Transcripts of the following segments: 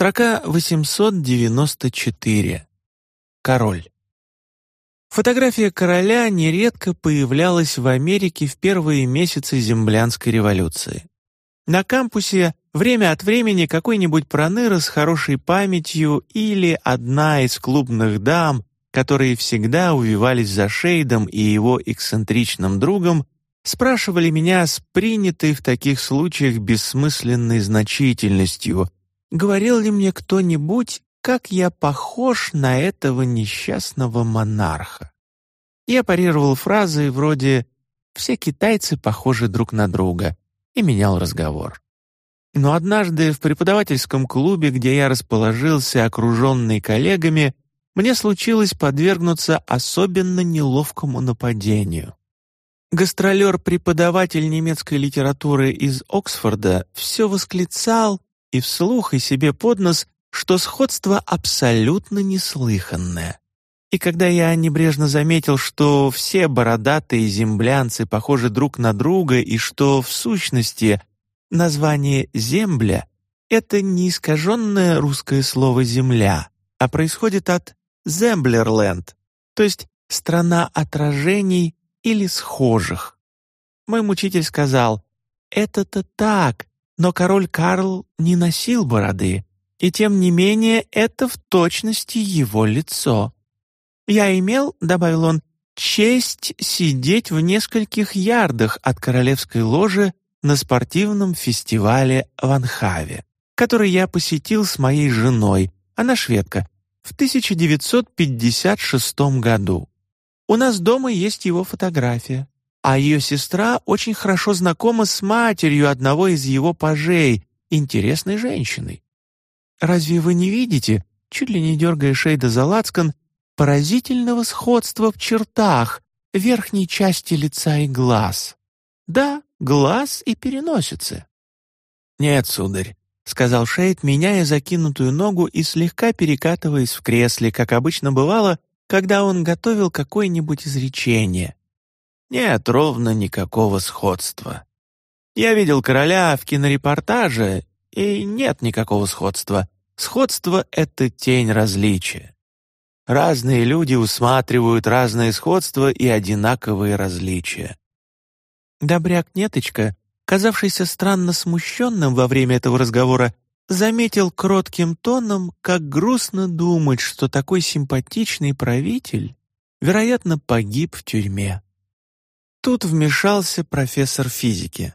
Строка 894. Король. Фотография короля нередко появлялась в Америке в первые месяцы землянской революции. На кампусе время от времени какой-нибудь проныра с хорошей памятью или одна из клубных дам, которые всегда увивались за Шейдом и его эксцентричным другом, спрашивали меня с принятой в таких случаях бессмысленной значительностью, говорил ли мне кто-нибудь как я похож на этого несчастного монарха. Я парировал фразы вроде «все китайцы похожи друг на друга» и менял разговор. Но однажды в преподавательском клубе, где я расположился, окруженный коллегами, мне случилось подвергнуться особенно неловкому нападению. Гастролер-преподаватель немецкой литературы из Оксфорда все восклицал и вслух, и себе под нос что сходство абсолютно неслыханное. И когда я небрежно заметил, что все бородатые землянцы похожи друг на друга и что, в сущности, название «земля» — это не искаженное русское слово «земля», а происходит от «земблерленд», то есть «страна отражений» или «схожих». Мой мучитель сказал, «Это-то так, но король Карл не носил бороды, и тем не менее это в точности его лицо. «Я имел», — добавил он, — «честь сидеть в нескольких ярдах от королевской ложи на спортивном фестивале в Анхаве, который я посетил с моей женой, она шведка, в 1956 году. У нас дома есть его фотография, а ее сестра очень хорошо знакома с матерью одного из его пажей, интересной женщиной. Разве вы не видите, чуть ли не дергая Шейда за лацкан, поразительного сходства в чертах верхней части лица и глаз? Да, глаз и переносицы. «Нет, сударь», — сказал Шейд, меняя закинутую ногу и слегка перекатываясь в кресле, как обычно бывало, когда он готовил какое-нибудь изречение. «Нет ровно никакого сходства. Я видел короля в кинорепортаже, и нет никакого сходства. Сходство — это тень различия. Разные люди усматривают разные сходства и одинаковые различия. Добряк Неточка, казавшийся странно смущенным во время этого разговора, заметил кротким тоном, как грустно думать, что такой симпатичный правитель, вероятно, погиб в тюрьме. Тут вмешался профессор физики.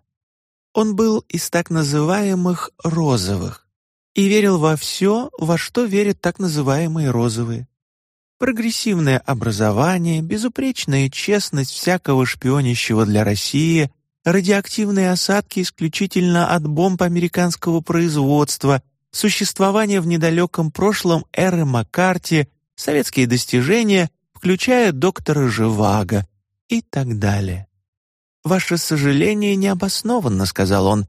Он был из так называемых «розовых» и верил во все, во что верят так называемые «розовые». Прогрессивное образование, безупречная честность всякого шпионящего для России, радиоактивные осадки исключительно от бомб американского производства, существование в недалеком прошлом эры Маккарти, советские достижения, включая доктора Живаго и так далее. «Ваше сожаление необоснованно», — сказал он.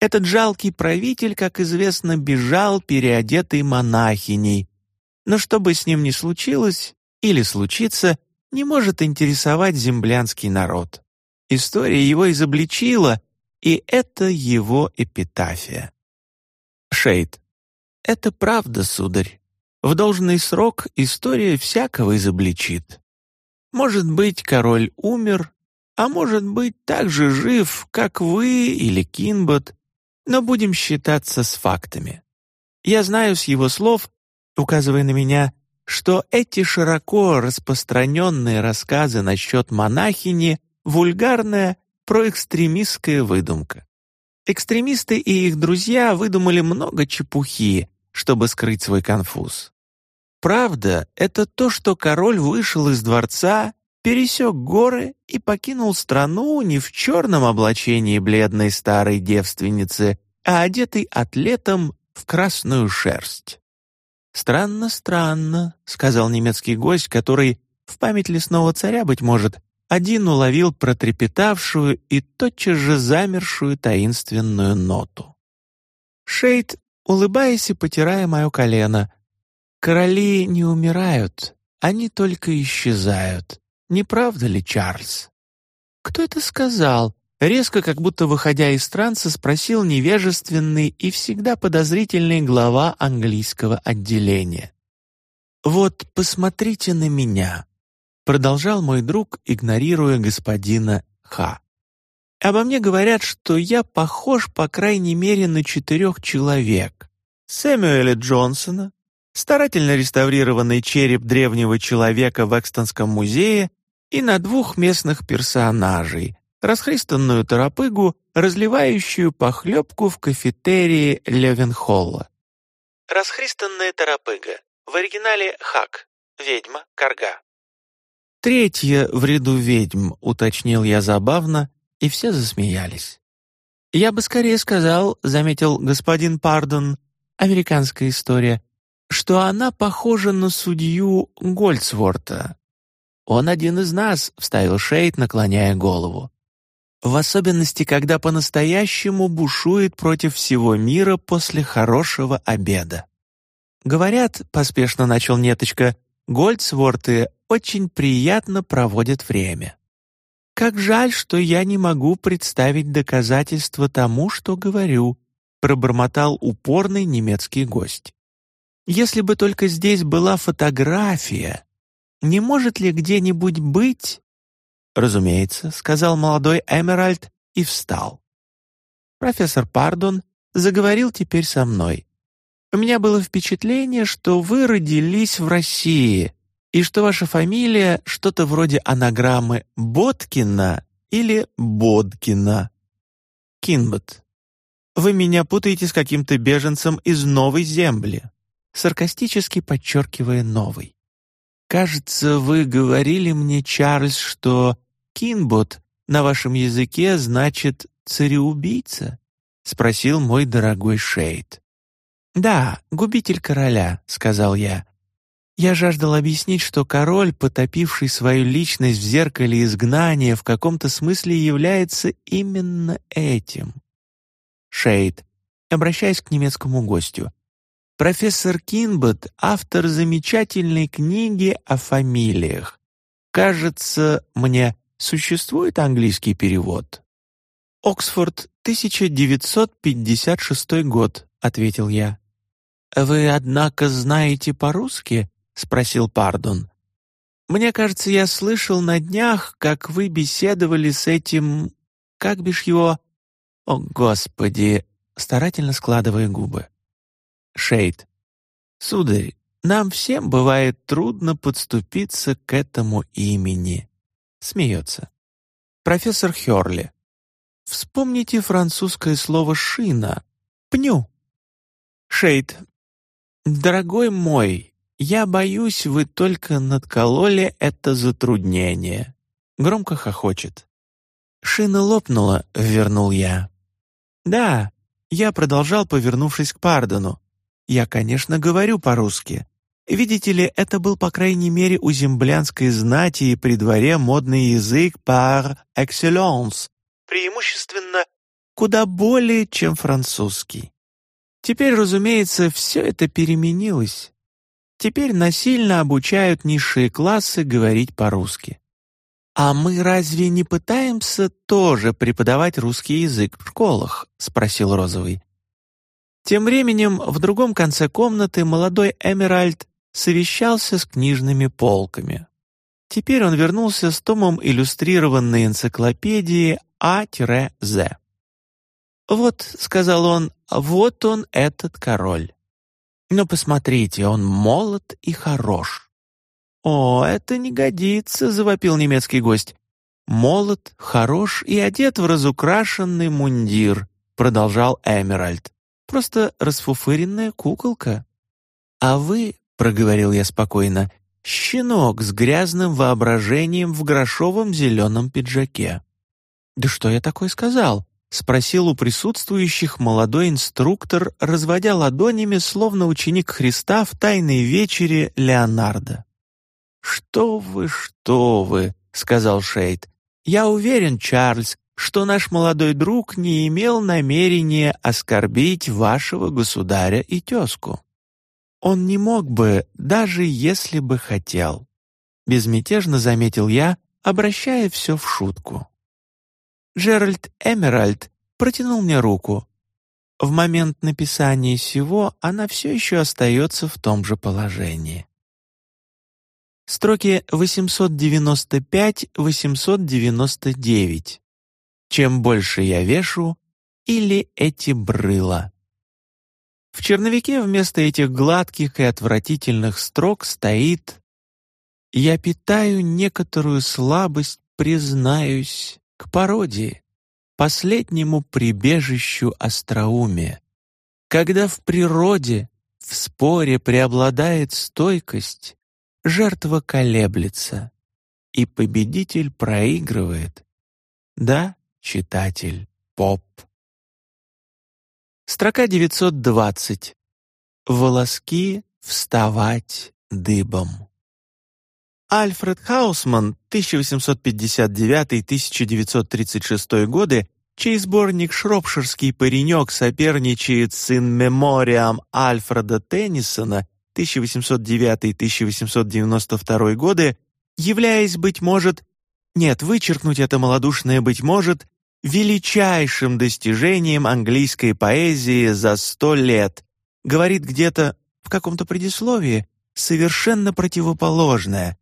«Этот жалкий правитель, как известно, бежал переодетый монахиней. Но что бы с ним ни случилось или случится, не может интересовать землянский народ. История его изобличила, и это его эпитафия». Шейд. «Это правда, сударь. В должный срок история всякого изобличит. Может быть, король умер, а может быть, так же жив, как вы или Кинбот, но будем считаться с фактами. Я знаю с его слов, указывая на меня, что эти широко распространенные рассказы насчет монахини — вульгарная проэкстремистская выдумка. Экстремисты и их друзья выдумали много чепухи, чтобы скрыть свой конфуз. Правда — это то, что король вышел из дворца пересек горы и покинул страну не в черном облачении бледной старой девственницы, а одетый атлетом в красную шерсть. «Странно, странно», — сказал немецкий гость, который, в память лесного царя, быть может, один уловил протрепетавшую и тотчас же замершую таинственную ноту. Шейд, улыбаясь и потирая мое колено, «Короли не умирают, они только исчезают. Не правда ли, Чарльз?» «Кто это сказал?» резко, как будто выходя из транса, спросил невежественный и всегда подозрительный глава английского отделения. «Вот посмотрите на меня», — продолжал мой друг, игнорируя господина Ха. «Обо мне говорят, что я похож, по крайней мере, на четырех человек. Сэмюэля Джонсона, старательно реставрированный череп древнего человека в Экстонском музее и на двух местных персонажей, расхристанную торопыгу, разливающую похлебку в кафетерии Левенхолла. Расхристанная торопыга. В оригинале «хак» — ведьма, карга. «Третья в ряду ведьм», — уточнил я забавно, и все засмеялись. «Я бы скорее сказал», — заметил господин Пардон, американская история, что она похожа на судью Гольцворта. «Он один из нас», — вставил Шейд, наклоняя голову. В особенности, когда по-настоящему бушует против всего мира после хорошего обеда. Говорят, поспешно начал Неточка, Гольцворты очень приятно проводят время. Как жаль, что я не могу представить доказательства тому, что говорю, пробормотал упорный немецкий гость. Если бы только здесь была фотография, не может ли где-нибудь быть «Разумеется», — сказал молодой Эмеральд и встал. Профессор Пардон заговорил теперь со мной. «У меня было впечатление, что вы родились в России и что ваша фамилия что-то вроде анаграммы Боткина или Бодкина. Кинбот. Вы меня путаете с каким-то беженцем из Новой Земли», саркастически подчеркивая «новый». «Кажется, вы говорили мне, Чарльз, что «Кинбот» на вашем языке значит «цареубийца»?» — спросил мой дорогой Шейд. «Да, губитель короля», — сказал я. Я жаждал объяснить, что король, потопивший свою личность в зеркале изгнания, в каком-то смысле является именно этим. Шейд, обращаясь к немецкому гостю. Профессор Кинбот — автор замечательной книги о фамилиях. Кажется, мне Существует английский перевод? «Оксфорд, 1956 год», — ответил я. «Вы, однако, знаете по-русски?» — спросил Пардон. «Мне кажется, я слышал на днях, как вы беседовали с этим... Как бишь его...» «О, Господи!» — старательно складывая губы. Шейд. «Сударь, нам всем бывает трудно подступиться к этому имени. Смеется. Профессор Хёрли. Вспомните французское слово «шина» — «пню». Шейд. Дорогой мой, я боюсь, вы только надкололи это затруднение. Громко хохочет. Шина лопнула, вернул я. Да, я продолжал, повернувшись к Пардону. Я, конечно, говорю по-русски, Видите ли, это был, по крайней мере, у землянской знати и при дворе модный язык par excellence, преимущественно куда более, чем французский. Теперь, разумеется, все это переменилось. Теперь насильно обучают низшие классы говорить по-русски. «А мы разве не пытаемся тоже преподавать русский язык в школах?» — спросил Розовый. Тем временем в другом конце комнаты молодой Эмеральд совещался с книжными полками. Теперь он вернулся с томом иллюстрированной энциклопедии А-З. «Вот», — сказал он, — «вот он, этот король. Но посмотрите, он молод и хорош». «О, это не годится», — завопил немецкий гость. «Молод, хорош и одет в разукрашенный мундир», — продолжал Эмеральд. «Просто расфуфыренная куколка. А вы проговорил я спокойно, щенок с грязным воображением в грошовом зеленом пиджаке. «Да что я такое сказал?» — спросил у присутствующих молодой инструктор, разводя ладонями, словно ученик Христа в тайной вечере Леонардо. «Что вы, что вы!» — сказал Шейд. «Я уверен, Чарльз, что наш молодой друг не имел намерения оскорбить вашего государя и тезку. Он не мог бы, даже если бы хотел. Безмятежно заметил я, обращая все в шутку. Джеральд Эмеральд протянул мне руку. В момент написания сего она все еще остается в том же положении. Строки 895-899. Чем больше я вешу, или эти брыла. В черновике вместо этих гладких и отвратительных строк стоит «Я питаю некоторую слабость, признаюсь, к пародии, последнему прибежищу остроумия. Когда в природе, в споре преобладает стойкость, жертва колеблется, и победитель проигрывает. Да, читатель, поп. Строка 920. Волоски вставать дыбом. Альфред Хаусман, 1859-1936 годы, чей сборник «Шропширский паренек» соперничает с «In Memoriam» Альфреда Теннисона 1809-1892 годы, являясь, быть может, нет, вычеркнуть это малодушное «быть может», величайшим достижением английской поэзии за сто лет, говорит где-то в каком-то предисловии совершенно противоположное.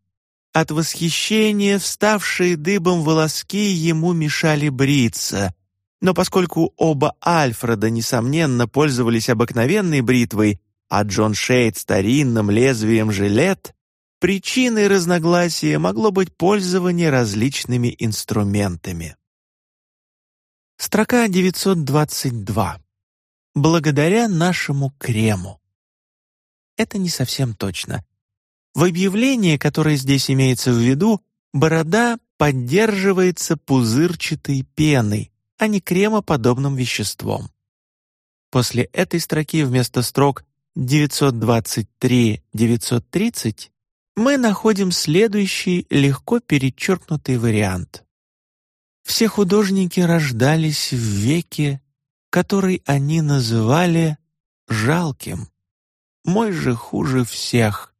От восхищения вставшие дыбом волоски ему мешали бриться. Но поскольку оба Альфреда, несомненно, пользовались обыкновенной бритвой, а Джон Шейд старинным лезвием жилет, причиной разногласия могло быть пользование различными инструментами. Строка 922. Благодаря нашему крему. Это не совсем точно. В объявлении, которое здесь имеется в виду, борода поддерживается пузырчатой пеной, а не кремоподобным веществом. После этой строки вместо строк 923-930 мы находим следующий легко перечеркнутый вариант. Все художники рождались в веке, который они называли жалким. Мой же хуже всех.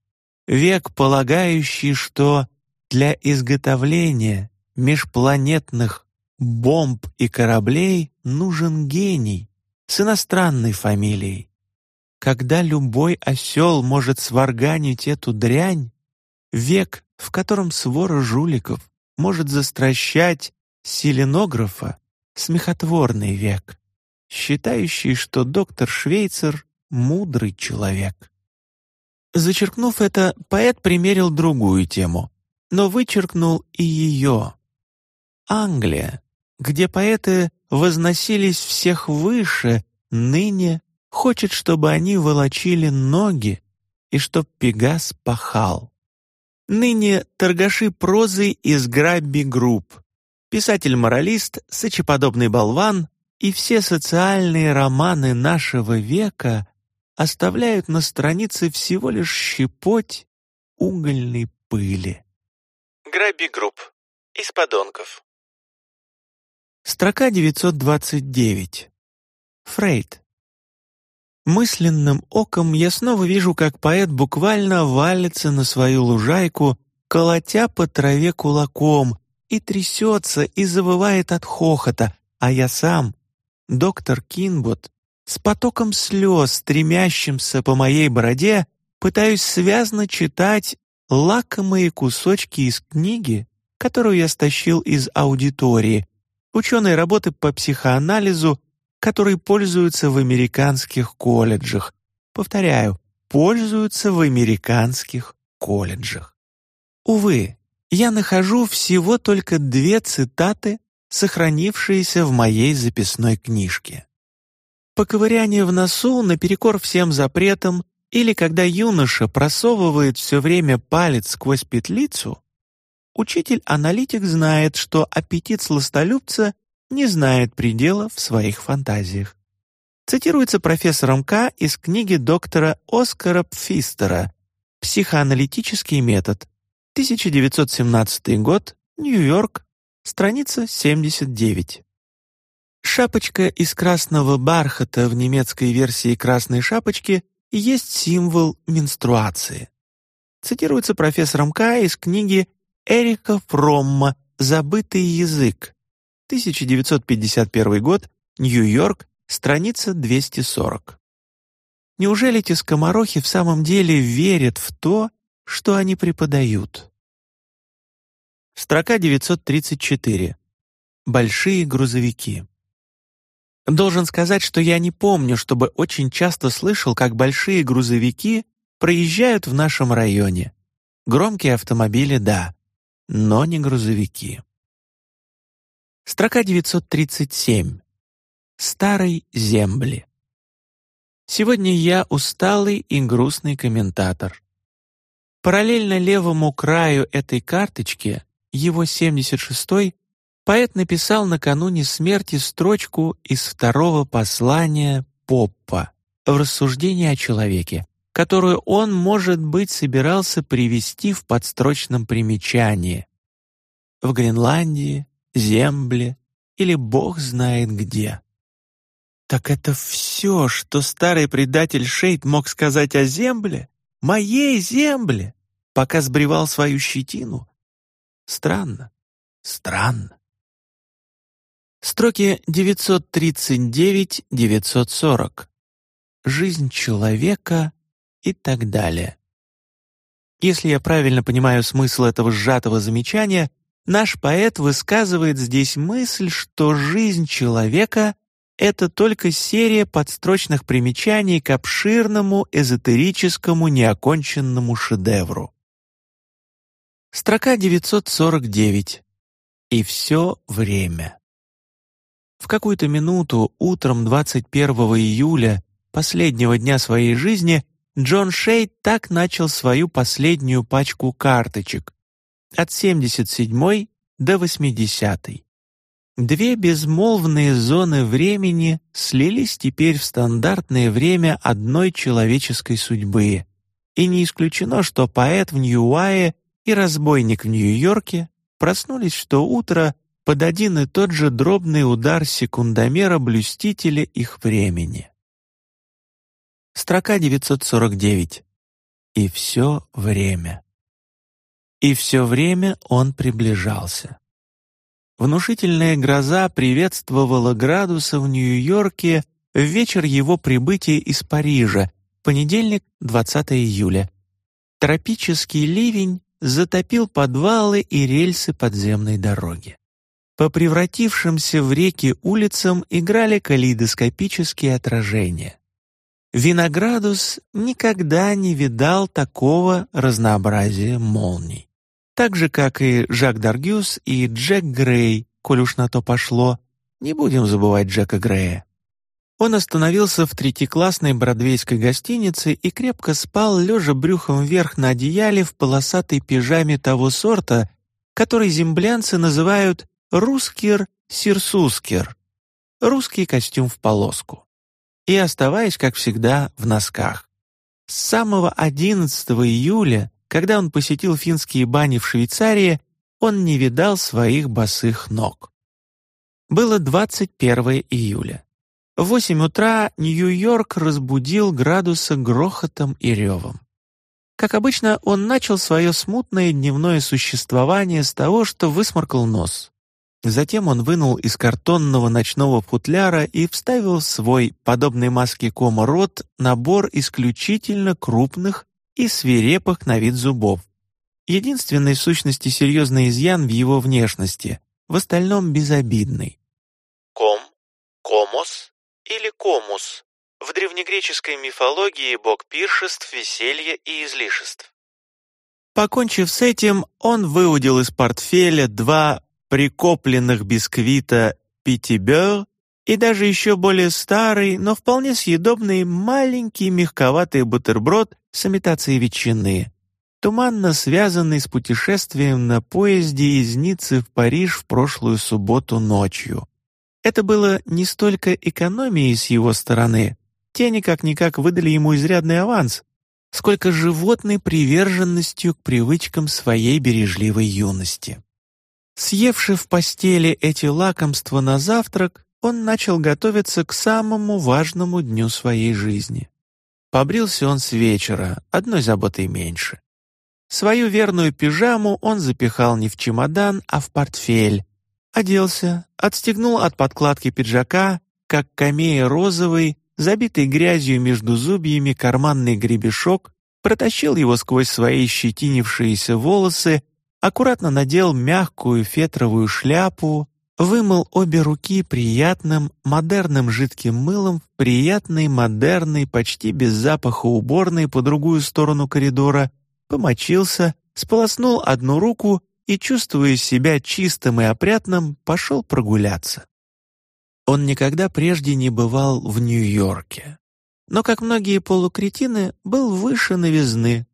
Век, полагающий, что для изготовления межпланетных бомб и кораблей нужен гений с иностранной фамилией. Когда любой осел может сварганить эту дрянь, век, в котором свора жуликов может застращать селенографа смехотворный век, считающий, что доктор Швейцер — мудрый человек. Зачеркнув это, поэт примерил другую тему, но вычеркнул и ее. Англия, где поэты возносились всех выше, ныне хочет, чтобы они волочили ноги и чтоб Пегас пахал. Ныне торгаши прозы из Grubby Group, писатель-моралист, сычеподобный болван и все социальные романы нашего века оставляют на странице всего лишь щепоть угольной пыли. Grubby Group. Из подонков. Строка 929. Фрейд. Мысленным оком я снова вижу, как поэт буквально валится на свою лужайку, колотя по траве кулаком, и трясется, и завывает от хохота, а я сам, доктор Кинбот, с потоком слез, стремящимся по моей бороде, пытаюсь связно читать лакомые кусочки из книги, которую я стащил из аудитории, ученой работы по психоанализу, которой пользуются в американских колледжах. Повторяю, пользуются в американских колледжах. Увы, я нахожу всего только две цитаты, сохранившиеся в моей записной книжке. Поковыряние в носу наперекор всем запретам или когда юноша просовывает все время палец сквозь петлицу, учитель-аналитик знает, что аппетит сластолюбца не знает предела в своих фантазиях. Цитируется профессором К. из книги доктора Оскара Пфистера «Психоаналитический метод», 1917 год, Нью-Йорк, страница 79. Шапочка из красного бархата в немецкой версии «Красной шапочки» есть символ менструации. Цитируется профессором К. из книги Эрика Фромма «Забытый язык», 1951 год, Нью-Йорк, страница 240. Неужели эти скоморохи в самом деле верят в то, что они преподают? Строка 934. Большие грузовики. Должен сказать, что я не помню, чтобы очень часто слышал, как большие грузовики проезжают в нашем районе. Громкие автомобили — да, но не грузовики. Строка 937. Старой земли. Сегодня я усталый и грустный комментатор. Параллельно левому краю этой карточки, его 76-й, поэт написал накануне смерти строчку из второго послания Поппа в рассуждении о человеке, которую он, может быть, собирался привести в подстрочном примечании. В Гренландии, Земле или Бог знает где. Так это все, что старый предатель Шейд мог сказать о земле? Моей земле? Пока сбривал свою щетину? Странно, странно. Строки 939-940. Жизнь человека и так далее. Если я правильно понимаю смысл этого сжатого замечания, наш поэт высказывает здесь мысль, что жизнь человека это только серия подстрочных примечаний к обширному эзотерическому неоконченному шедевру. Строка 949. И все время. В какую-то минуту утром 21 июля, последнего дня своей жизни, Джон Шейд так начал свою последнюю пачку карточек от 77 до 80. -й. Две безмолвные зоны времени слились теперь в стандартное время одной человеческой судьбы, и не исключено, что поэт в Нью-Уае и разбойник в Нью-Йорке проснулись что утро под один и тот же дробный удар секундомера блюстителя их времени. Строка 949. И все время. И все время он приближался. Внушительная гроза приветствовала Градуса в Нью-Йорке в вечер его прибытия из Парижа, понедельник, 20 июля. Тропический ливень затопил подвалы и рельсы подземной дороги. По превратившимся в реки улицам играли калейдоскопические отражения. Виноградус никогда не видал такого разнообразия молний так же, как и Жак Даргюс и Джек Грей, коль уж на то пошло. Не будем забывать Джека Грея. Он остановился в третьеклассной бродвейской гостинице и крепко спал, лежа брюхом вверх на одеяле в полосатой пижаме того сорта, который землянцы называют «рускер-сирсускер» — русский костюм в полоску, и оставаясь, как всегда, в носках. С самого 11 июля когда он посетил финские бани в Швейцарии, он не видал своих босых ног. Было 21 июля. В 8 утра Нью-Йорк разбудил градуса грохотом и ревом. Как обычно, он начал свое смутное дневное существование с того, что высморкал нос. Затем он вынул из картонного ночного футляра и вставил в свой, подобный маске кома рот, набор исключительно крупных и свирепых на вид зубов. Единственный в сущности серьезный изъян в его внешности, в остальном безобидный. Ком, комос или комус. В древнегреческой мифологии бог пиршеств, веселья и излишеств. Покончив с этим, он выудил из портфеля два прикопленных бисквита «Питибер» и даже еще более старый, но вполне съедобный маленький мягковатый бутерброд с имитацией ветчины, туманно связанный с путешествием на поезде из Ниццы в Париж в прошлую субботу ночью. Это было не столько экономией с его стороны, те никак-никак выдали ему изрядный аванс, сколько животной приверженностью к привычкам своей бережливой юности. Съевши в постели эти лакомства на завтрак, он начал готовиться к самому важному дню своей жизни. Побрился он с вечера, одной заботой меньше. Свою верную пижаму он запихал не в чемодан, а в портфель, Оделся, отстегнул от подкладки пиджака, как камея розовый, забитый грязью между зубьями карманный гребешок, протащил его сквозь свои щетинившиеся волосы, аккуратно надел мягкую фетровую шляпу, вымыл обе руки приятным, модерным жидким мылом в приятной, модерной, почти без запаха уборной по другую сторону коридора, помочился, сполоснул одну руку и, чувствуя себя чистым и опрятным, пошел прогуляться. Он никогда прежде не бывал в Нью-Йорке, но, как многие полукретины, был выше новизны.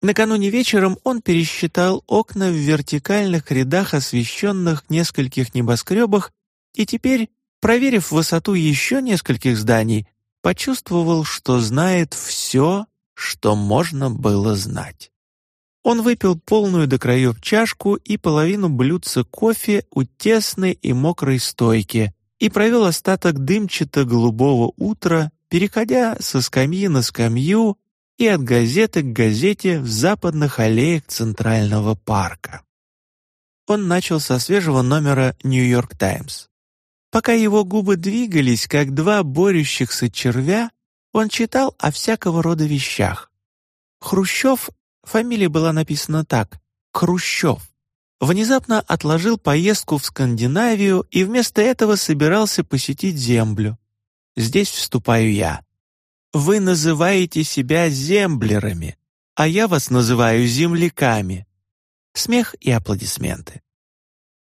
Накануне вечером он пересчитал окна в вертикальных рядах освещенных нескольких небоскребах и теперь, проверив высоту еще нескольких зданий, почувствовал, что знает все, что можно было знать. Он выпил полную до краев чашку и половину блюдца кофе у тесной и мокрой стойки и провел остаток дымчато-голубого утра, переходя со скамьи на скамью и от газеты к газете в западных аллеях Центрального парка. Он начал со свежего номера «Нью-Йорк Таймс». Пока его губы двигались, как два борющихся червя, он читал о всякого рода вещах. Хрущев Фамилия была написана так — Хрущев. Внезапно отложил поездку в Скандинавию и вместо этого собирался посетить Землю. Здесь вступаю я. Вы называете себя землерами, а я вас называю земляками. Смех и аплодисменты.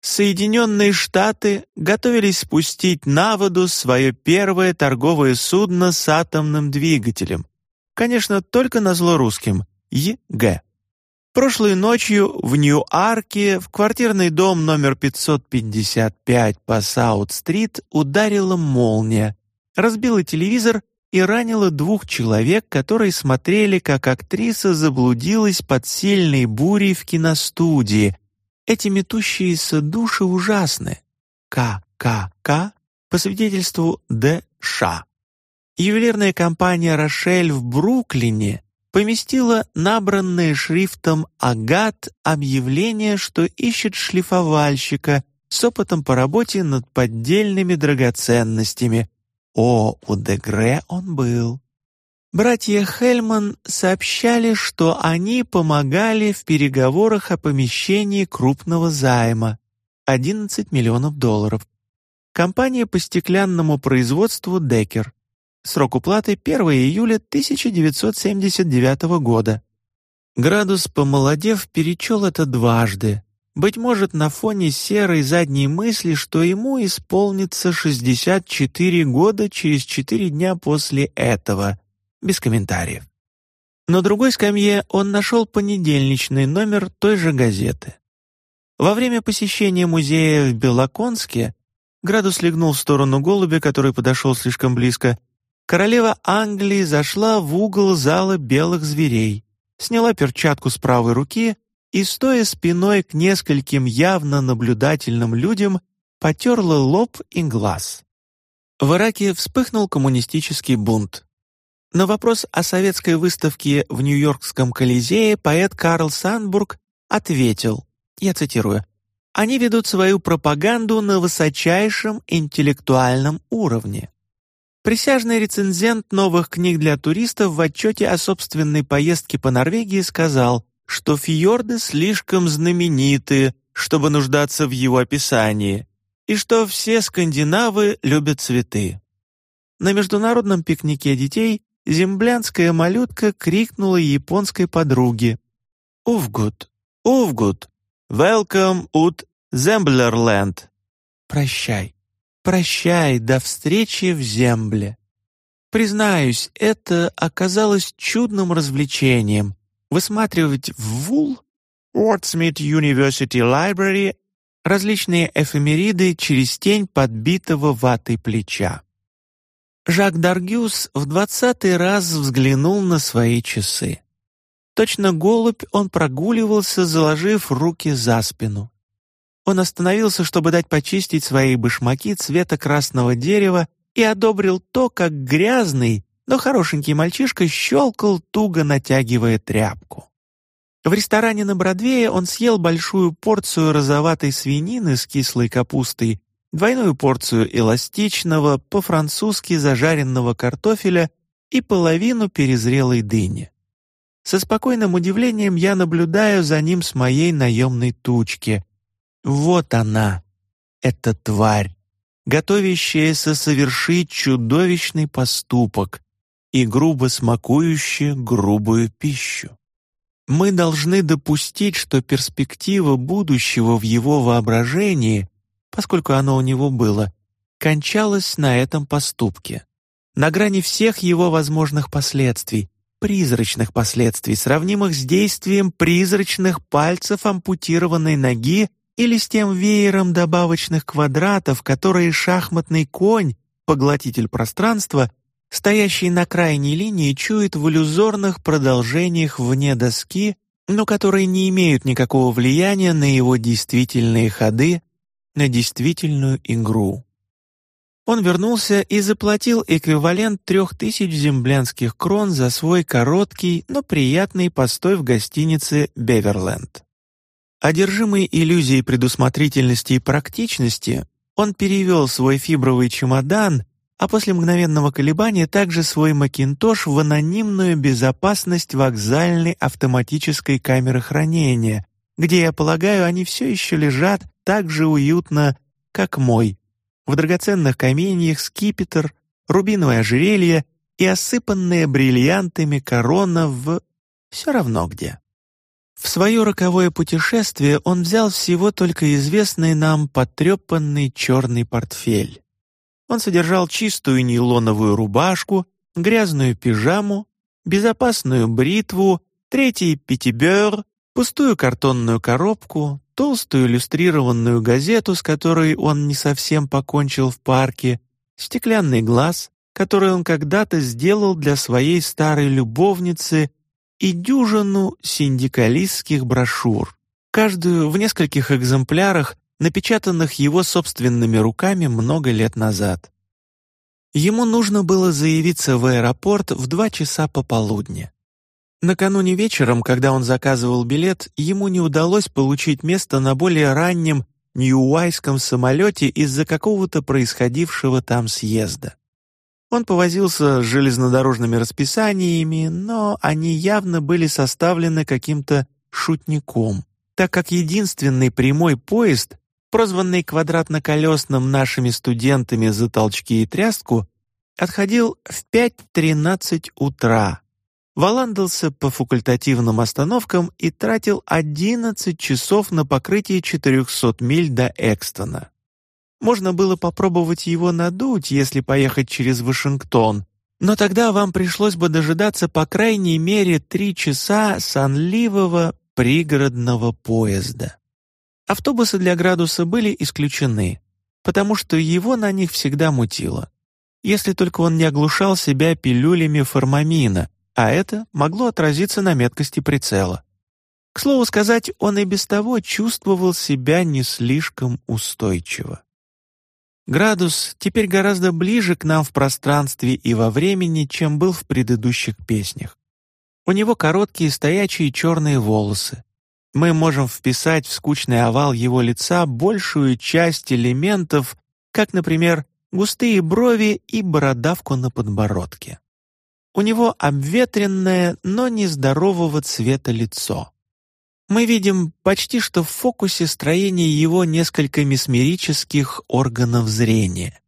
Соединенные Штаты готовились спустить на воду свое первое торговое судно с атомным двигателем. Конечно, только на зло русским, Е.Г. Прошлой ночью в Нью-Арке в квартирный дом номер 555 по Саут-стрит ударила молния, разбила телевизор и ранила двух человек, которые смотрели, как актриса заблудилась под сильной бурей в киностудии. Эти метущиеся души ужасны. К.К.К. по свидетельству Д. Ш. Ювелирная компания «Рошель» в Бруклине поместила набранное шрифтом «Агат» объявление, что ищет шлифовальщика с опытом по работе над поддельными драгоценностями. О, у Дегре он был. Братья Хельман сообщали, что они помогали в переговорах о помещении крупного займа — 11 миллионов долларов. Компания по стеклянному производству «Деккер». Срок уплаты 1 июля 1979 года. Градус, помолодев, перечел это дважды. Быть может, на фоне серой задней мысли, что ему исполнится 64 года через 4 дня после этого. Без комментариев. На другой скамье он нашел понедельничный номер той же газеты. Во время посещения музея в Белоконске Градус легнул в сторону голубя, который подошел слишком близко, королева Англии зашла в угол зала белых зверей, сняла перчатку с правой руки и, стоя спиной к нескольким явно наблюдательным людям, потерла лоб и глаз. В Ираке вспыхнул коммунистический бунт. На вопрос о советской выставке в Нью-Йоркском Колизее поэт Карл Санбург ответил, я цитирую, «Они ведут свою пропаганду на высочайшем интеллектуальном уровне. Присяжный рецензент новых книг для туристов в отчете о собственной поездке по Норвегии сказал, что фьорды слишком знамениты, чтобы нуждаться в его описании, и что все скандинавы любят цветы. На международном пикнике детей землянская малютка крикнула японской подруге «Увгуд! Увгуд! Welcome ut Земблерленд!» «Прощай!» «Прощай, до встречи в земле». Признаюсь, это оказалось чудным развлечением — высматривать в ВУЛ, Уортсмит University Library, различные эфемериды через тень подбитого ватой плеча. Жак Даргюс в двадцатый раз взглянул на свои часы. Точно голубь он прогуливался, заложив руки за спину. Он остановился, чтобы дать почистить свои башмаки цвета красного дерева и одобрил то, как грязный, но хорошенький мальчишка щелкал, туго натягивая тряпку. В ресторане на Бродвее он съел большую порцию розоватой свинины с кислой капустой, двойную порцию эластичного, по-французски зажаренного картофеля и половину перезрелой дыни. Со спокойным удивлением я наблюдаю за ним с моей наемной тучки. Вот она, эта тварь, готовящаяся совершить чудовищный поступок и грубо смакующая грубую пищу. Мы должны допустить, что перспектива будущего в его воображении, поскольку оно у него было, кончалась на этом поступке, на грани всех его возможных последствий, призрачных последствий, сравнимых с действием призрачных пальцев ампутированной ноги или с тем веером добавочных квадратов, которые шахматный конь, поглотитель пространства, стоящий на крайней линии, чует в иллюзорных продолжениях вне доски, но которые не имеют никакого влияния на его действительные ходы, на действительную игру. Он вернулся и заплатил эквивалент трех тысяч землянских крон за свой короткий, но приятный постой в гостинице «Беверленд». Одержимый иллюзией предусмотрительности и практичности, он перевел свой фибровый чемодан, а после мгновенного колебания также свой макинтош в анонимную безопасность вокзальной автоматической камеры хранения, где, я полагаю, они все еще лежат так же уютно, как мой, в драгоценных каменьях скипетр, рубиновое ожерелье и осыпанные бриллиантами корона в... все равно где. В свое роковое путешествие он взял всего только известный нам потрепанный черный портфель. Он содержал чистую нейлоновую рубашку, грязную пижаму, безопасную бритву, третий пятибер, пустую картонную коробку, толстую иллюстрированную газету, с которой он не совсем покончил в парке, стеклянный глаз, который он когда-то сделал для своей старой любовницы, и дюжину синдикалистских брошюр, каждую в нескольких экземплярах, напечатанных его собственными руками много лет назад. Ему нужно было заявиться в аэропорт в два часа пополудни. Накануне вечером, когда он заказывал билет, ему не удалось получить место на более раннем Ньюайском самолете из-за какого-то происходившего там съезда. Он повозился с железнодорожными расписаниями, но они явно были составлены каким-то шутником, так как единственный прямой поезд, прозванный квадратно-колесным нашими студентами за толчки и тряску, отходил в 5.13 утра валандался по факультативным остановкам и тратил 11 часов на покрытие 400 миль до Экстона. Можно было попробовать его надуть, если поехать через Вашингтон, но тогда вам пришлось бы дожидаться по крайней мере три часа сонливого пригородного поезда. Автобусы для градуса были исключены, потому что его на них всегда мутило. Если только он не оглушал себя пилюлями формамина, а это могло отразиться на меткости прицела. К слову сказать, он и без того чувствовал себя не слишком устойчиво. Градус теперь гораздо ближе к нам в пространстве и во времени, чем был в предыдущих песнях. У него короткие стоячие черные волосы. Мы можем вписать в скучный овал его лица большую часть элементов, как, например, густые брови и бородавку на подбородке. У него обветренное, но нездорового цвета лицо. Мы видим почти что в фокусе строение его несколько месмерических органов зрения.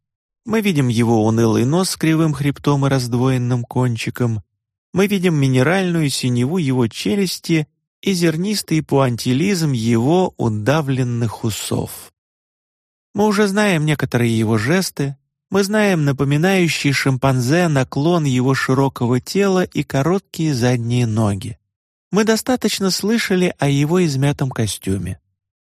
Мы видим его унылый нос с кривым хребтом и раздвоенным кончиком. Мы видим минеральную синеву его челюсти и зернистый пуантилизм его удавленных усов. Мы уже знаем некоторые его жесты, мы знаем напоминающий шимпанзе наклон его широкого тела и короткие задние ноги. Мы достаточно слышали о его измятом костюме.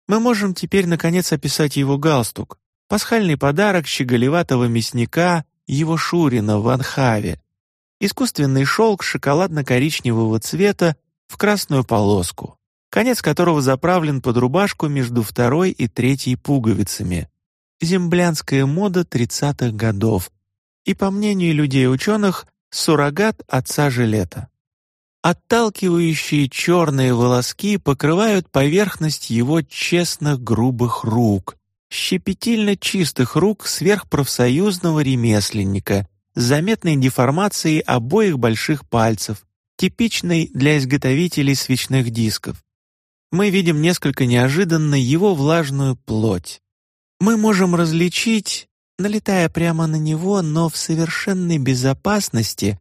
Мы можем теперь наконец описать его галстук, пасхальный подарок щеголеватого мясника его Шурина в Анхаве, искусственный шелк шоколадно-коричневого цвета в красную полоску, конец которого заправлен под рубашку между второй и третьей пуговицами, землянская мода 30-х годов и, по мнению людей-ученых, суррогат отца жилета. Отталкивающие черные волоски покрывают поверхность его честных грубых рук, щепетильно чистых рук сверхпрофсоюзного ремесленника заметной деформацией обоих больших пальцев, типичной для изготовителей свечных дисков. Мы видим несколько неожиданно его влажную плоть. Мы можем различить, налетая прямо на него, но в совершенной безопасности,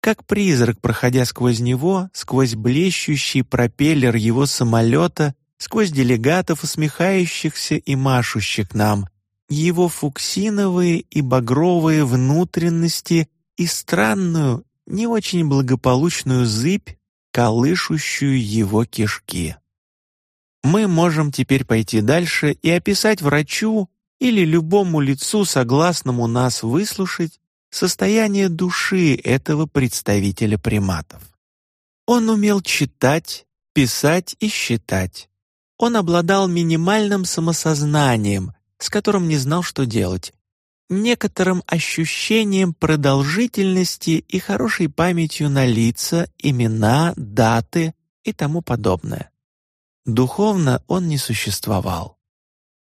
как призрак, проходя сквозь него, сквозь блещущий пропеллер его самолета, сквозь делегатов, усмехающихся и машущих нам, его фуксиновые и багровые внутренности и странную, не очень благополучную зыбь, колышущую его кишки. Мы можем теперь пойти дальше и описать врачу или любому лицу, согласному нас выслушать, состояние души этого представителя приматов. Он умел читать, писать и считать. Он обладал минимальным самосознанием, с которым не знал, что делать, некоторым ощущением продолжительности и хорошей памятью на лица, имена, даты и тому подобное. Духовно он не существовал.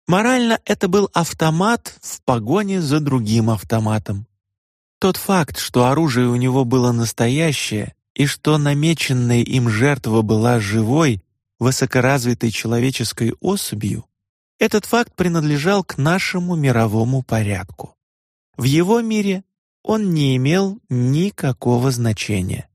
Морально это был автомат в погоне за другим автоматом. Тот факт, что оружие у него было настоящее и что намеченная им жертва была живой, высокоразвитой человеческой особью, этот факт принадлежал к нашему мировому порядку. В его мире он не имел никакого значения.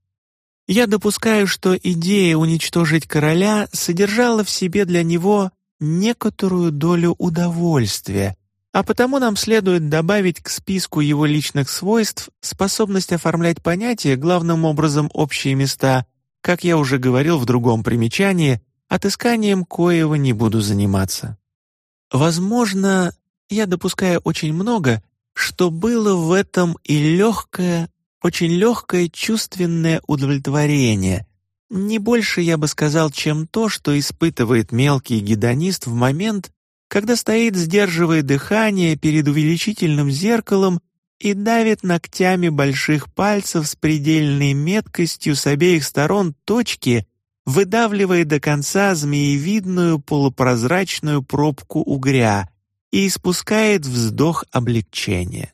Я допускаю, что идея уничтожить короля содержала в себе для него некоторую долю удовольствия, а потому нам следует добавить к списку его личных свойств способность оформлять понятия, главным образом общие места, как я уже говорил в другом примечании, отысканием коего не буду заниматься. Возможно, я допускаю очень много, что было в этом и легкое, очень легкое чувственное удовлетворение, не больше, я бы сказал, чем то, что испытывает мелкий гедонист в момент, когда стоит, сдерживая дыхание перед увеличительным зеркалом и давит ногтями больших пальцев с предельной меткостью с обеих сторон точки, выдавливая до конца змеевидную полупрозрачную пробку угря и испускает вздох облегчения.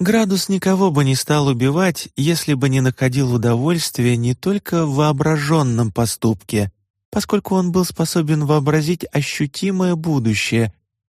Градус никого бы не стал убивать, если бы не находил удовольствия не только в воображенном поступке, поскольку он был способен вообразить ощутимое будущее,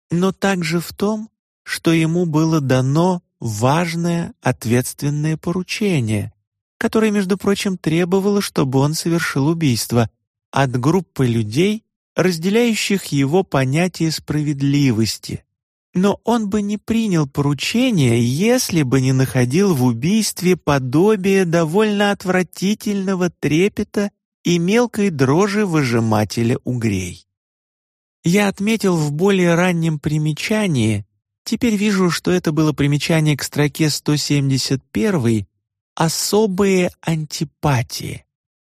но также в том, что ему было дано важное ответственное поручение, которое, между прочим, требовало, чтобы он совершил убийство от группы людей, разделяющих его понятие справедливости. Но он бы не принял поручение, если бы не находил в убийстве подобие довольно отвратительного трепета и мелкой дрожи выжимателя угрей. Я отметил в более раннем примечании, теперь вижу, что это было примечание к строке 171, особые антипатии,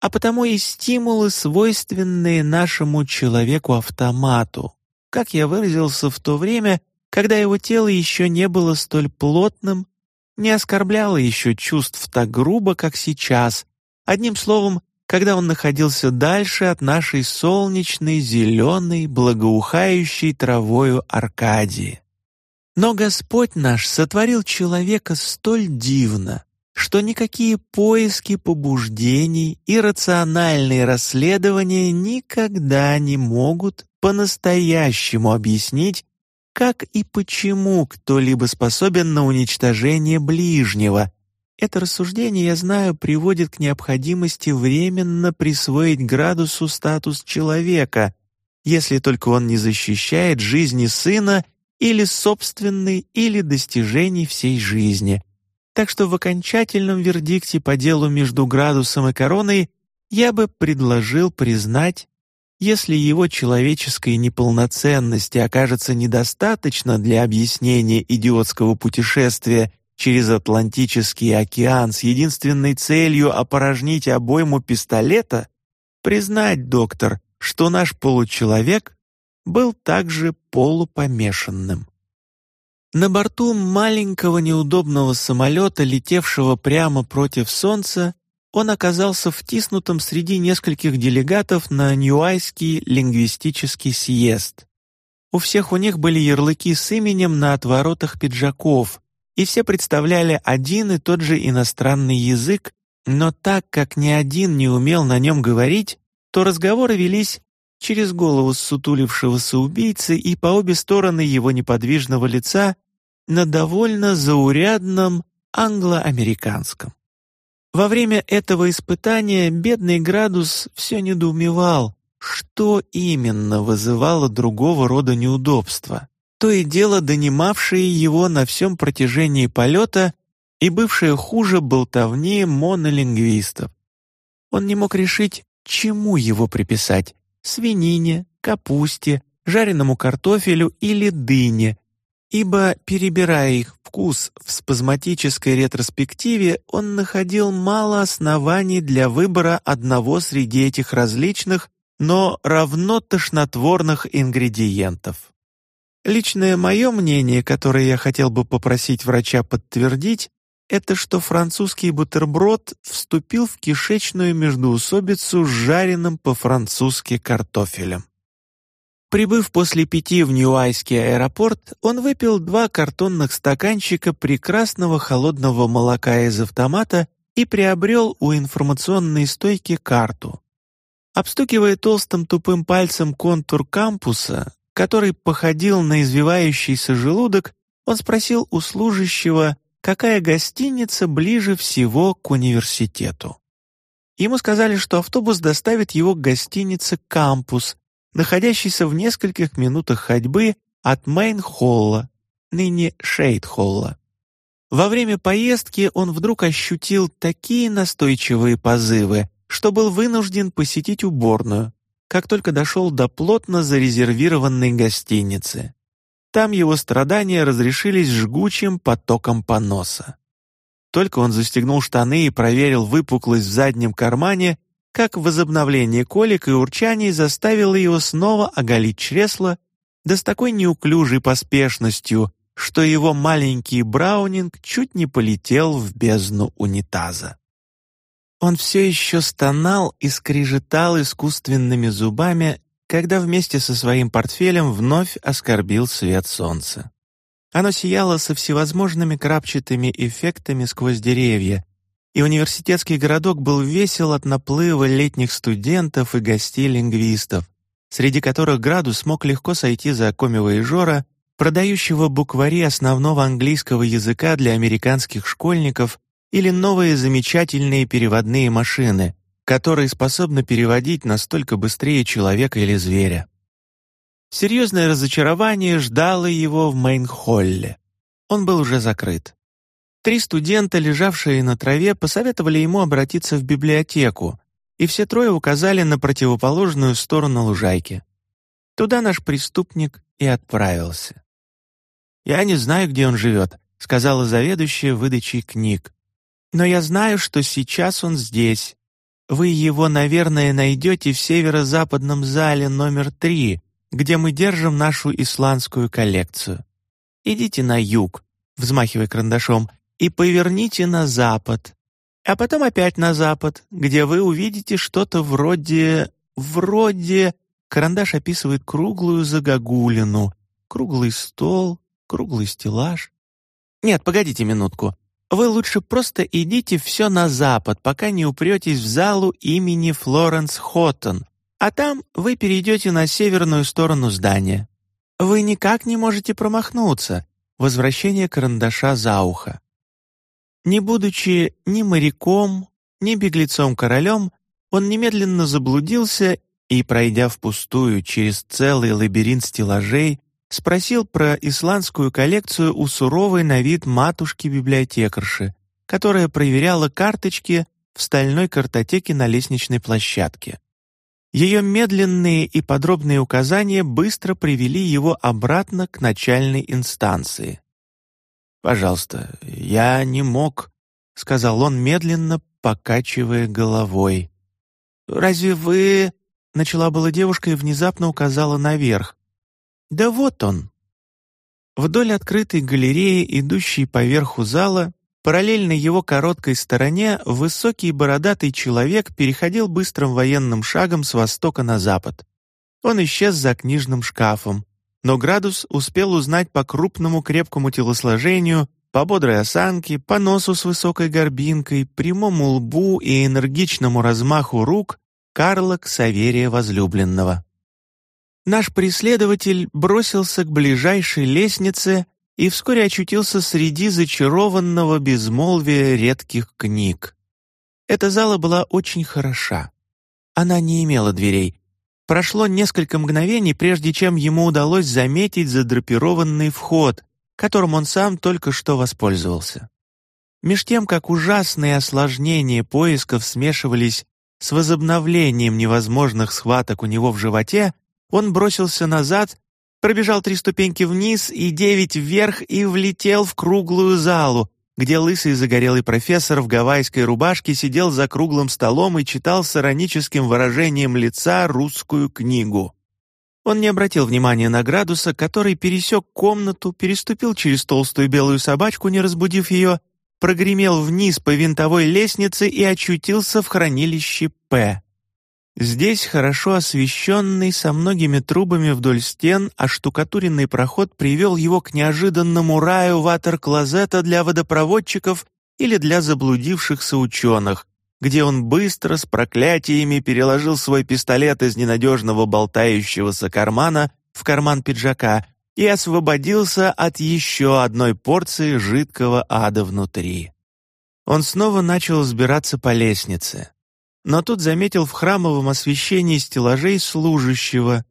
а потому и стимулы, свойственные нашему человеку-автомату, как я выразился в то время, когда его тело еще не было столь плотным, не оскорбляло еще чувств так грубо, как сейчас, одним словом, когда он находился дальше от нашей солнечной, зеленой, благоухающей травою Аркадии. Но Господь наш сотворил человека столь дивно, что никакие поиски побуждений и рациональные расследования никогда не могут по-настоящему объяснить, как и почему кто-либо способен на уничтожение ближнего, это рассуждение, я знаю, приводит к необходимости временно присвоить градусу статус человека, если только он не защищает жизни сына или собственной, или достижений всей жизни. Так что в окончательном вердикте по делу между градусом и короной я бы предложил признать, если его человеческой неполноценности окажется недостаточно для объяснения идиотского путешествия через Атлантический океан с единственной целью опорожнить обойму пистолета, признать, доктор, что наш получеловек был также полупомешанным. На борту маленького неудобного самолета, летевшего прямо против Солнца, он оказался втиснутым среди нескольких делегатов на Ньюайский лингвистический съезд. У всех у них были ярлыки с именем на отворотах пиджаков, и все представляли один и тот же иностранный язык, но так как ни один не умел на нем говорить, то разговоры велись через голову сутулившегося убийцы и по обе стороны его неподвижного лица на довольно заурядном англо-американском. Во время этого испытания бедный Градус все недоумевал, что именно вызывало другого рода неудобства, то и дело донимавшие его на всем протяжении полета и бывшее хуже болтовни монолингвистов. Он не мог решить, чему его приписать — свинине, капусте, жареному картофелю или дыне, ибо, перебирая их вкус в спазматической ретроспективе, он находил мало оснований для выбора одного среди этих различных, но равно тошнотворных ингредиентов. Личное мое мнение, которое я хотел бы попросить врача подтвердить, это что французский бутерброд вступил в кишечную междоусобицу с жареным по-французски картофелем. Прибыв после пяти в Ньюайский аэропорт, он выпил два картонных стаканчика прекрасного холодного молока из автомата и приобрел у информационной стойки карту. Обстукивая толстым тупым пальцем контур кампуса, который походил на извивающийся желудок, он спросил у служащего, какая гостиница ближе всего к университету. Ему сказали, что автобус доставит его к гостинице «Кампус», находящейся в нескольких минутах ходьбы от Мейн-Холла, ныне Шейд-Холла. Во время поездки он вдруг ощутил такие настойчивые позывы, что был вынужден посетить уборную, как только дошел до плотно зарезервированной гостиницы. Там его страдания разрешились жгучим потоком поноса. Только он застегнул штаны и проверил выпуклость в заднем кармане, как возобновление колик и урчаний заставило его снова оголить чресло, да с такой неуклюжей поспешностью, что его маленький браунинг чуть не полетел в бездну унитаза. Он все еще стонал и скрежетал искусственными зубами, когда вместе со своим портфелем вновь оскорбил свет солнца. Оно сияло со всевозможными крапчатыми эффектами сквозь деревья, и университетский городок был весел от наплыва летних студентов и гостей-лингвистов, среди которых Градус мог легко сойти за комивояжора, продающего буквари основного английского языка для американских школьников или новые замечательные переводные машины, которые способны переводить настолько быстрее человека или зверя. Серьезное разочарование ждало его в Мейн-Холле. Он был уже закрыт. Три студента, лежавшие на траве, посоветовали ему обратиться в библиотеку, и все трое указали на противоположную сторону лужайки. Туда наш преступник и отправился. «Я не знаю, где он живет», — сказала заведующая выдачей книг. Но я знаю, что сейчас он здесь. Вы его, наверное, найдете в северо-западном зале номер три, где мы держим нашу исландскую коллекцию. Идите на юг, взмахивая карандашом, и поверните на запад, а потом опять на запад, где вы увидите что-то вроде... вроде... Карандаш описывает круглую загогулину, круглый стол, круглый стеллаж. Нет, погодите минутку. Вы лучше просто идите все на запад, пока не упретесь в залу имени Флоренс Хоттон, а там вы перейдете на северную сторону здания. Вы никак не можете промахнуться. Возвращение карандаша за ухо. Не будучи ни моряком, ни беглецом-королем, он немедленно заблудился и, пройдя впустую через целый лабиринт стеллажей, Спросил про исландскую коллекцию у суровой на вид матушки-библиотекарши, которая проверяла карточки в стальной картотеке на лестничной площадке. Ее медленные и подробные указания быстро привели его обратно к начальной инстанции. «Пожалуйста, я не мог», — сказал он медленно, покачивая головой. «Разве вы...» — начала была девушка и внезапно указала наверх. Да вот он. Вдоль открытой галереи, идущей по верху зала, Параллельно его короткой стороне высокий бородатый человек переходил быстрым военным шагом с востока на запад. Он исчез за книжным шкафом, но Градус успел узнать по крупному крепкому телосложению, по бодрой осанке, по носу с высокой горбинкой, прямому лбу и энергичному размаху рук Карла Ксаверия Возлюбленного. Наш преследователь бросился к ближайшей лестнице и вскоре очутился среди зачарованного безмолвия редких книг. Эта зала была очень хороша. Она не имела дверей. Прошло несколько мгновений, прежде чем ему удалось заметить задрапированный вход, которым он сам только что воспользовался. Меж тем, как ужасные осложнения поисков смешивались с возобновлением невозможных схваток у него в животе, он бросился назад пробежал три ступеньки вниз и девять вверх и влетел в круглую залу, где лысый загорелый профессор в гавайской рубашке сидел за круглым столом и читал с ироническим выражением лица русскую книгу. Он не обратил внимания на градуса, который пересек комнату, переступил через толстую белую собачку, не разбудив ее, прогремел вниз по винтовой лестнице и очутился в хранилище П. Здесь хорошо освещенный, со многими трубами вдоль стен, а штукатуренный проход привел его к неожиданному раю ватер-клозета для водопроводчиков или для заблудившихся ученых, где он быстро с проклятиями переложил свой пистолет из ненадежного болтающегося кармана в карман пиджака и освободился от еще одной порции жидкого ада внутри. Он снова начал взбираться по лестнице но тут заметил в храмовом освещении стеллажей служащего,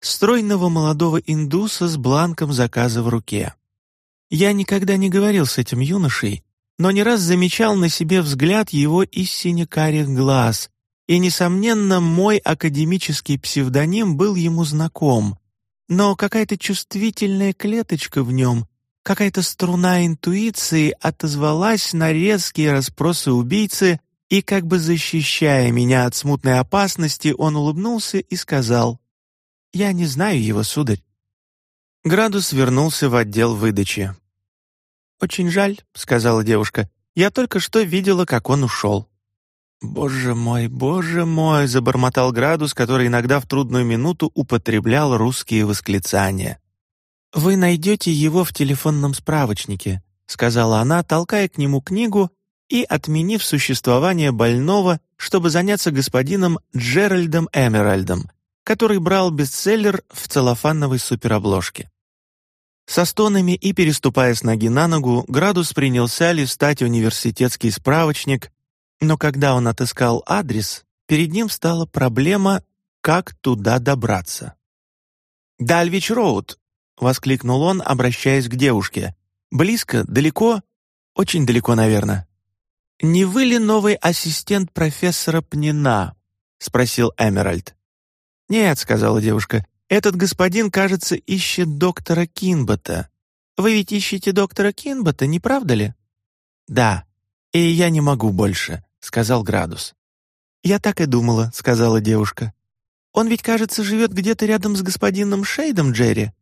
стройного молодого индуса с бланком заказа в руке. Я никогда не говорил с этим юношей, но не раз замечал на себе взгляд его из синекарих глаз, и, несомненно, мой академический псевдоним был ему знаком, но какая-то чувствительная клеточка в нем, какая-то струна интуиции отозвалась на резкие расспросы убийцы и как бы защищая меня от смутной опасности, он улыбнулся и сказал, «Я не знаю его, сударь». Градус вернулся в отдел выдачи. «Очень жаль», — сказала девушка, «я только что видела, как он ушел». «Боже мой, боже мой!» — забормотал Градус, который иногда в трудную минуту употреблял русские восклицания. «Вы найдете его в телефонном справочнике», — сказала она, толкая к нему книгу и отменив существование больного, чтобы заняться господином Джеральдом Эмеральдом, который брал бестселлер в целлофановой суперобложке. Со стонами и переступая с ноги на ногу, Градус принялся листать университетский справочник, но когда он отыскал адрес, перед ним стала проблема, как туда добраться. «Дальвич-Роуд!» — воскликнул он, обращаясь к девушке. «Близко? Далеко? Очень далеко, наверное». «Не вы ли новый ассистент профессора Пнина?» — спросил Эмеральд. «Нет», — сказала девушка, — «этот господин, кажется, ищет доктора Кинбота. Вы ведь ищете доктора Кинбота, не правда ли?» «Да, и я не могу больше», — сказал Градус. «Я так и думала», — сказала девушка. «Он ведь, кажется, живет где-то рядом с господином Шейдом, Джерри».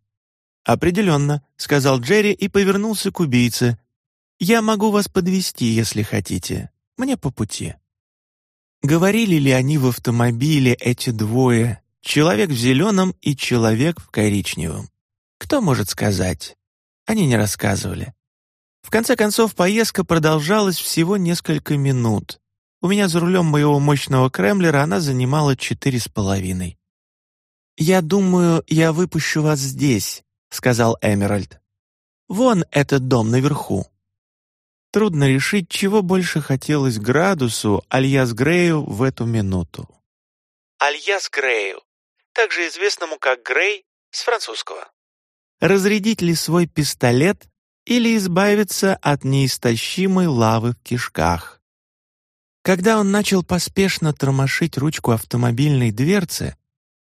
«Определенно», — сказал Джерри и повернулся к убийце, я могу вас подвести, если хотите. Мне по пути». Говорили ли они в автомобиле эти двое, человек в зеленом и человек в коричневом? Кто может сказать? Они не рассказывали. В конце концов, поездка продолжалась всего несколько минут. У меня за рулем моего мощного Кремлера она занимала четыре с половиной. «Я думаю, я выпущу вас здесь», — сказал Эмеральд. «Вон этот дом наверху. Трудно решить, чего больше хотелось Градусу, Альяс Грею в эту минуту. Альяс Грею, также известному как Грей с французского. Разрядить ли свой пистолет или избавиться от неистощимой лавы в кишках? Когда он начал поспешно тормошить ручку автомобильной дверцы,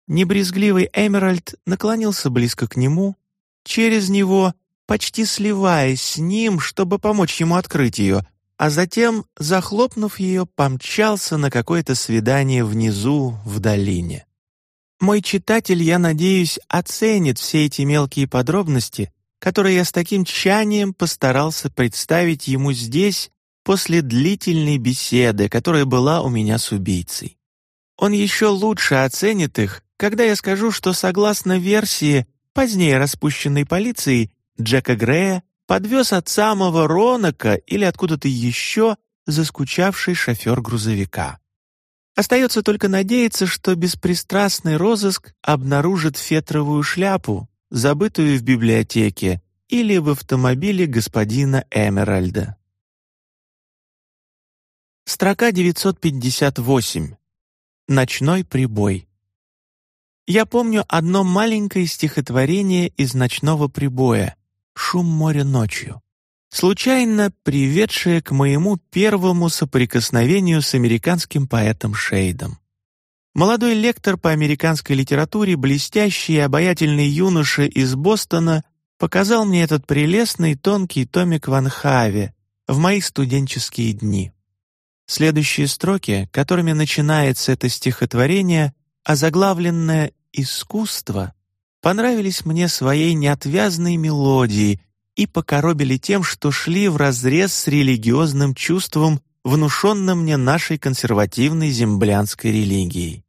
небрезгливый Эмеральд наклонился близко к нему, через него — почти сливаясь с ним, чтобы помочь ему открыть ее, а затем, захлопнув ее, помчался на какое-то свидание внизу, в долине. Мой читатель, я надеюсь, оценит все эти мелкие подробности, которые я с таким тщанием постарался представить ему здесь, после длительной беседы, которая была у меня с убийцей. Он еще лучше оценит их, когда я скажу, что согласно версии, позднее распущенной полицией, Джека Грея подвез от самого Ронака или откуда-то еще заскучавший шофер грузовика. Остается только надеяться, что беспристрастный розыск обнаружит фетровую шляпу, забытую в библиотеке или в автомобиле господина Эмеральда. Строка 958. Ночной прибой. Я помню одно маленькое стихотворение из «Ночного прибоя» «Шум моря ночью», случайно приведшее к моему первому соприкосновению с американским поэтом Шейдом. Молодой лектор по американской литературе, блестящий и обаятельный юноша из Бостона, показал мне этот прелестный тонкий томик Ван Хаве в мои студенческие дни. Следующие строки, которыми начинается это стихотворение, озаглавленное «Искусство», понравились мне своей неотвязной мелодией и покоробили тем, что шли вразрез с религиозным чувством, внушенным мне нашей консервативной землянской религией.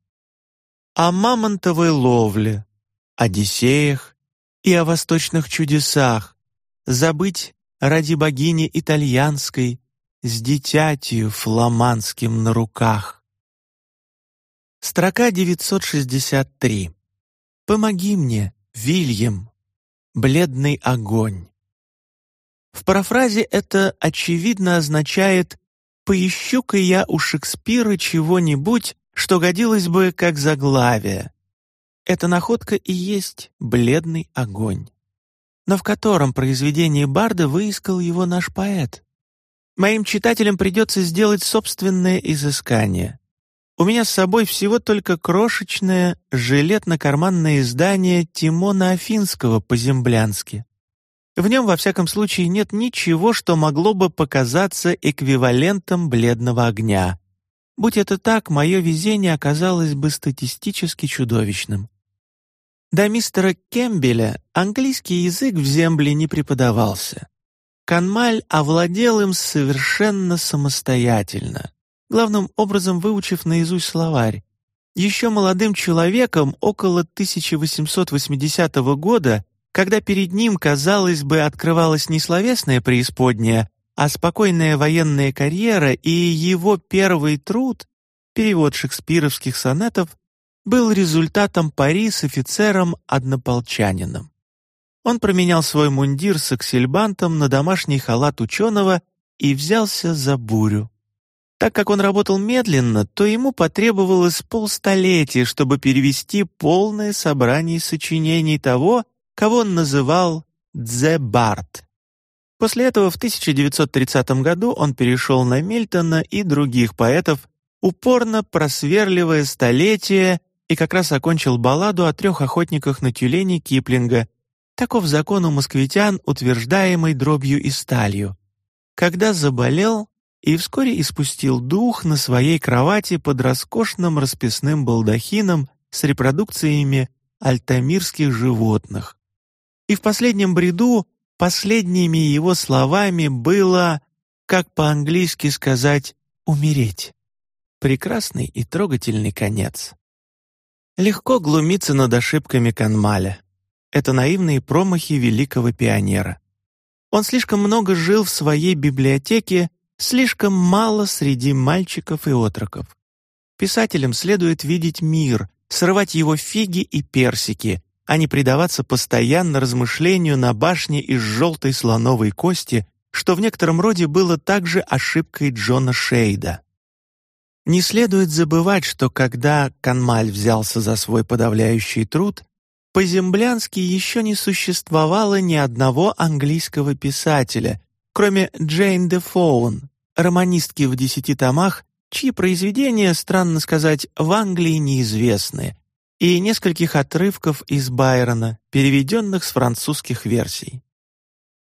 О мамонтовой ловле, Одиссеях и о восточных чудесах забыть ради богини итальянской, с дитятью фламандским на руках. Строка 963. «Помоги мне, Вильям, бледный огонь». В парафразе это очевидно означает «поищу-ка я у Шекспира чего-нибудь, что годилось бы как заглавие». Эта находка и есть бледный огонь. Но в котором произведении Барда выискал его наш поэт? Моим читателям придется сделать собственное изыскание. У меня с собой всего только крошечное жилетно-карманное издание Тимона Афинского по-землянски. В нем, во всяком случае, нет ничего, что могло бы показаться эквивалентом бледного огня. Будь это так, мое везение оказалось бы статистически чудовищным. До мистера Кембеля английский язык в земле не преподавался. Канмаль овладел им совершенно самостоятельно, главным образом выучив наизусть словарь. Еще молодым человеком около 1880 года, когда перед ним, казалось бы, открывалась не словесная преисподняя, а спокойная военная карьера и его первый труд, перевод шекспировских сонетов, был результатом пари с офицером-однополчанином. Он променял свой мундир с аксельбантом на домашний халат ученого и взялся за бурю. Так как он работал медленно, то ему потребовалось полстолетия, чтобы перевести полное собрание сочинений того, кого он называл «Дзе Барт». После этого в 1930 году он перешел на Мильтона и других поэтов, упорно просверливая столетия и как раз окончил балладу о трех охотниках на тюлени Киплинга, Таков закон у москвитян, утверждаемый дробью и сталью. Когда заболел и вскоре испустил дух на своей кровати под роскошным расписным балдахином с репродукциями альтамирских животных. И в последнем бреду последними его словами было, как по-английски сказать, «умереть». Прекрасный и трогательный конец. Легко глумиться над ошибками Канмаля это наивные промахи великого пионера. Он слишком много жил в своей библиотеке, слишком мало среди мальчиков и отроков. Писателям следует видеть мир, срывать его фиги и персики, а не предаваться постоянно размышлению на башне из желтой слоновой кости, что в некотором роде было также ошибкой Джона Шейда. Не следует забывать, что когда Канмаль взялся за свой подавляющий труд, по-землянски еще не существовало ни одного английского писателя, кроме Джейн де Фоун, романистки в десяти томах, чьи произведения, странно сказать, в Англии неизвестны, и нескольких отрывков из Байрона, переведенных с французских версий.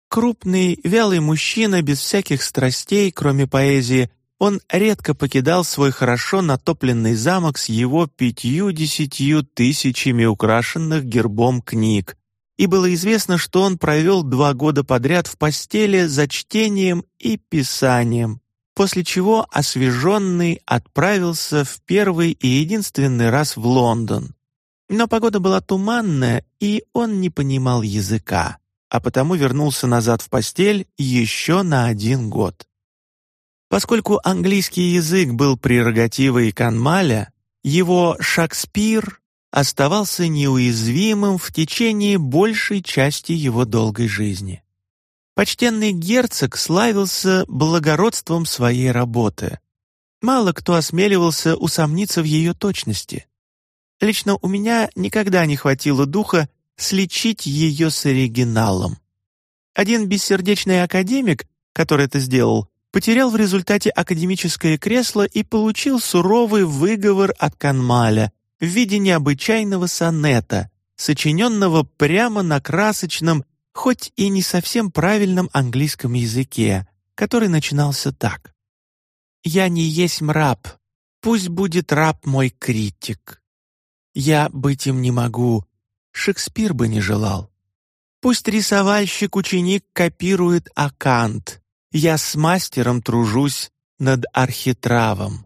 Крупный, вялый мужчина без всяких страстей, кроме поэзии, он редко покидал свой хорошо натопленный замок с его пятью-десятью тысячами украшенных гербом книг, и было известно, что он провел два года подряд в постели за чтением и писанием, после чего освеженный отправился в первый и единственный раз в Лондон. Но погода была туманная, и он не понимал языка, а потому вернулся назад в постель еще на один год. Поскольку английский язык был прерогативой Канмаля, его «Шекспир» оставался неуязвимым в течение большей части его долгой жизни. Почтенный герцог славился благородством своей работы. Мало кто осмеливался усомниться в ее точности. Лично у меня никогда не хватило духа сличить ее с оригиналом. Один бессердечный академик, который это сделал, потерял в результате академическое кресло и получил суровый выговор от Канмаля в виде необычайного сонета, сочиненного прямо на красочном, хоть и не совсем правильном английском языке, который начинался так. «Я не есть раб, пусть будет раб мой критик. Я быть им не могу, Шекспир бы не желал. Пусть рисовальщик-ученик копирует Акант, я с мастером тружусь над архитравом.